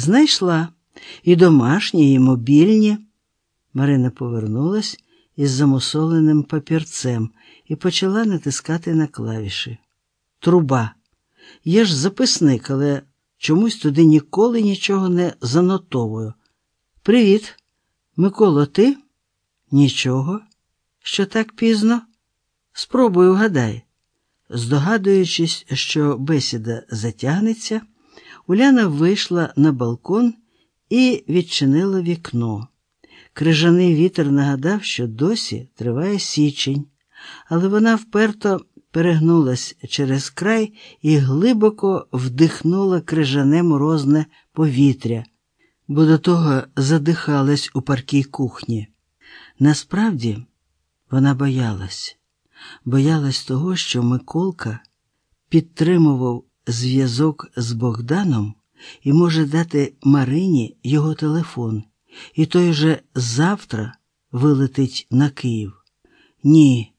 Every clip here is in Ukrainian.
Знайшла і домашні, і мобільні. Марина повернулась із замусоленим папірцем і почала натискати на клавіші. Труба. Є ж записник, але чомусь туди ніколи нічого не занотовую. Привіт, Миколо, ти? Нічого. Що так пізно? Спробуй вгадай. Здогадуючись, що бесіда затягнеться, Уляна вийшла на балкон і відчинила вікно. Крижаний вітер нагадав, що досі триває січень, але вона вперто перегнулась через край і глибоко вдихнула крижане морозне повітря, бо до того задихалась у паркій кухні. Насправді вона боялась, боялась того, що Миколка підтримував зв'язок з Богданом і може дати Марині його телефон, і той же завтра вилетить на Київ. Ні,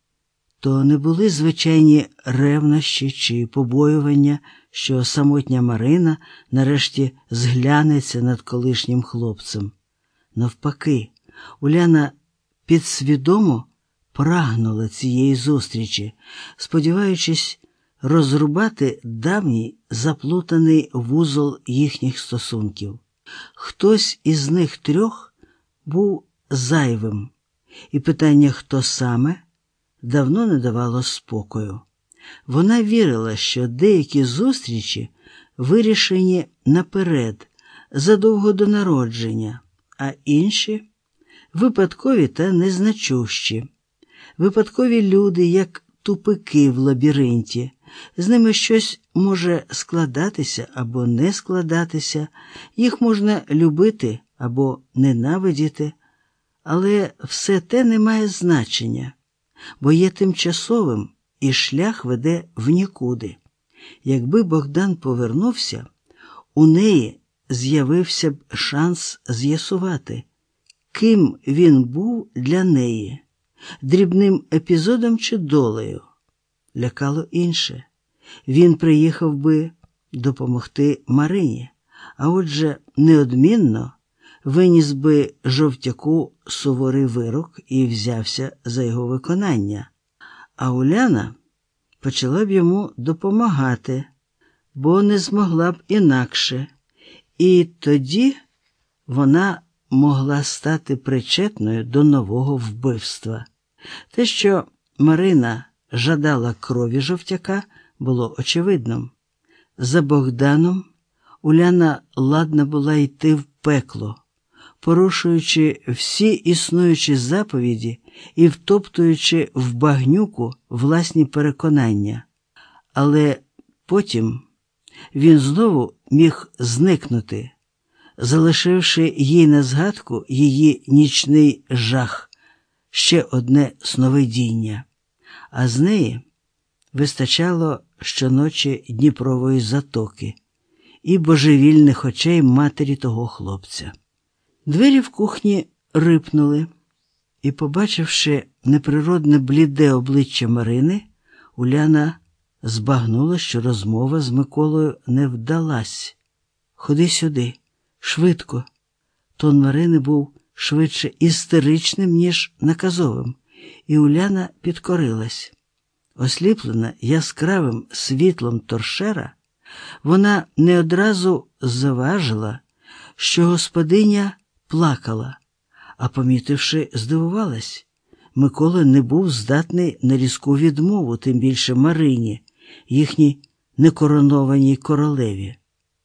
то не були звичайні ревнощі чи побоювання, що самотня Марина нарешті зглянеться над колишнім хлопцем. Навпаки, Уляна підсвідомо прагнула цієї зустрічі, сподіваючись розрубати давній заплутаний вузол їхніх стосунків. Хтось із них трьох був зайвим, і питання, хто саме, давно не давало спокою. Вона вірила, що деякі зустрічі вирішені наперед, задовго до народження, а інші випадкові та незначущі. Випадкові люди, як тупики в лабіринті, з ними щось може складатися або не складатися, їх можна любити або ненавидіти, але все те не має значення, бо є тимчасовим і шлях веде в нікуди. Якби Богдан повернувся, у неї з'явився б шанс з'ясувати, ким він був для неї, дрібним епізодом чи долею. Лякало інше. Він приїхав би допомогти Марині, а отже, неодмінно виніс би жовтяку суворий вирок і взявся за його виконання. А Уляна почала б йому допомагати, бо не змогла б інакше, і тоді вона могла стати причетною до нового вбивства. Те, що Марина жадала крові жовтяка, було очевидним. За Богданом Уляна ладна була йти в пекло, порушуючи всі існуючі заповіді і втоптуючи в багнюку власні переконання. Але потім він знову міг зникнути, залишивши їй на згадку її нічний жах, ще одне сновидіння, а з неї вистачало щоночі Дніпрової затоки і божевільних очей матері того хлопця. Двері в кухні рипнули, і, побачивши неприродне бліде обличчя Марини, Уляна збагнула, що розмова з Миколою не вдалась. Ходи сюди, швидко. Тон Марини був швидше істеричним, ніж наказовим, і Уляна підкорилась. Осліплена яскравим світлом торшера, вона не одразу заважила, що господиня плакала, а, помітивши, здивувалась. Микола не був здатний на різку відмову, тим більше Марині, їхній некоронованій королеві.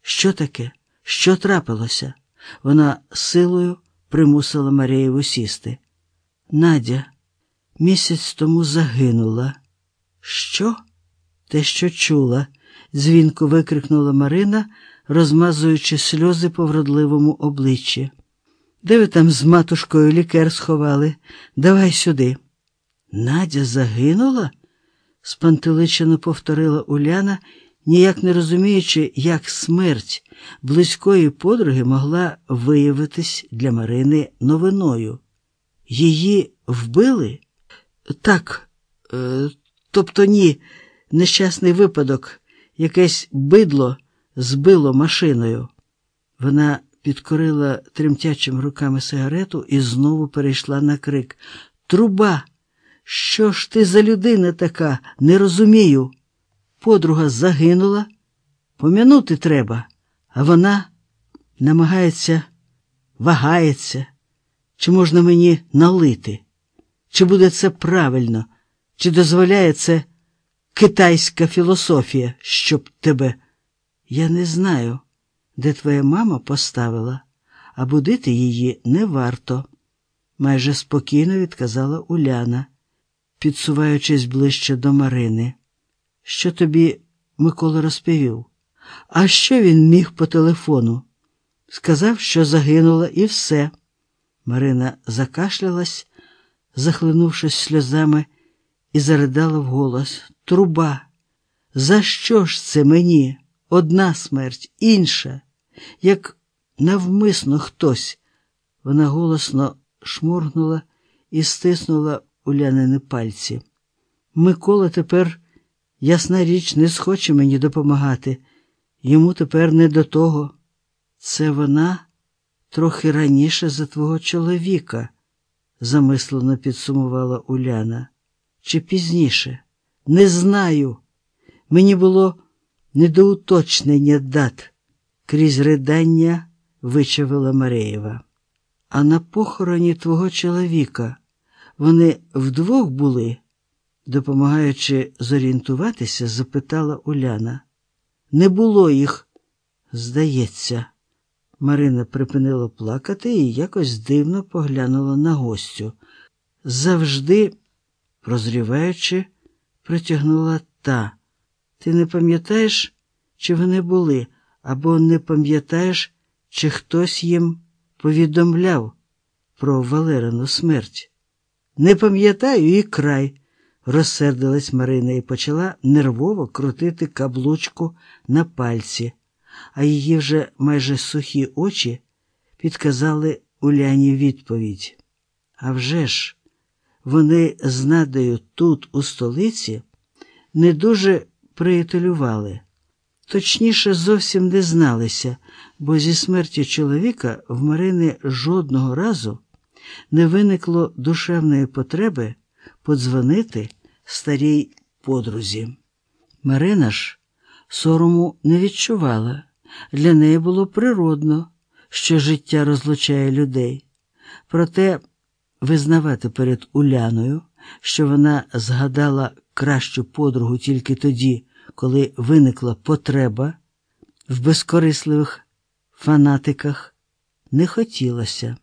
Що таке? Що трапилося? Вона силою примусила Марієву сісти. Надя місяць тому загинула. Що? Те, що чула, дзвінко викрикнула Марина, розмазуючи сльози по вродливому обличчі. Де ви там з матушкою лікер сховали? Давай сюди. Надя загинула? спантеличено повторила Уляна, ніяк не розуміючи, як смерть близької подруги могла виявитись для Марини новиною. Її вбили? Так, е, тобто ні, нещасний випадок, якесь бидло збило машиною. Вона підкорила тремтячими руками сигарету і знову перейшла на крик. Труба! Що ж ти за людина така? Не розумію. Подруга загинула, пом'янути треба, а вона намагається, вагається, чи можна мені налити, чи буде це правильно, чи дозволяє це китайська філософія, щоб тебе. Я не знаю, де твоя мама поставила, а будити її не варто, майже спокійно відказала Уляна, підсуваючись ближче до Марини. Що тобі Микола розповів? А що він міг по телефону? Сказав, що загинула, і все. Марина закашлялась, захлинувшись сльозами, і заридала вголос. Труба. За що ж це мені? Одна смерть, інша, як навмисно хтось. Вона голосно шморгнула і стиснула улянини пальці. Микола тепер, ясна річ, не схоче мені допомагати. Йому тепер не до того. Це вона трохи раніше за твого чоловіка, замислено підсумувала Уляна. Чи пізніше? Не знаю. Мені було недоуточнення дат, крізь ридання вичавила Мареєва. А на похороні твого чоловіка вони вдвох були, допомагаючи зорієнтуватися, запитала Уляна. Не було їх, здається. Марина припинила плакати і якось дивно поглянула на гостю. Завжди, прозріваючи, притягнула та. Ти не пам'ятаєш, чи вони були, або не пам'ятаєш, чи хтось їм повідомляв про Валерину смерть? Не пам'ятаю і край, розсердилась Марина і почала нервово крутити каблучку на пальці, а її вже майже сухі очі підказали Уляні відповідь. А вже ж, вони з Надею тут, у столиці, не дуже приятелювали. Точніше, зовсім не зналися, бо зі смерті чоловіка в Марини жодного разу не виникло душевної потреби подзвонити старій подрузі. Марина ж сорому не відчувала. Для неї було природно, що життя розлучає людей. Проте визнавати перед Уляною, що вона згадала кращу подругу тільки тоді, коли виникла потреба в безкорисливих фанатиках, не хотілося.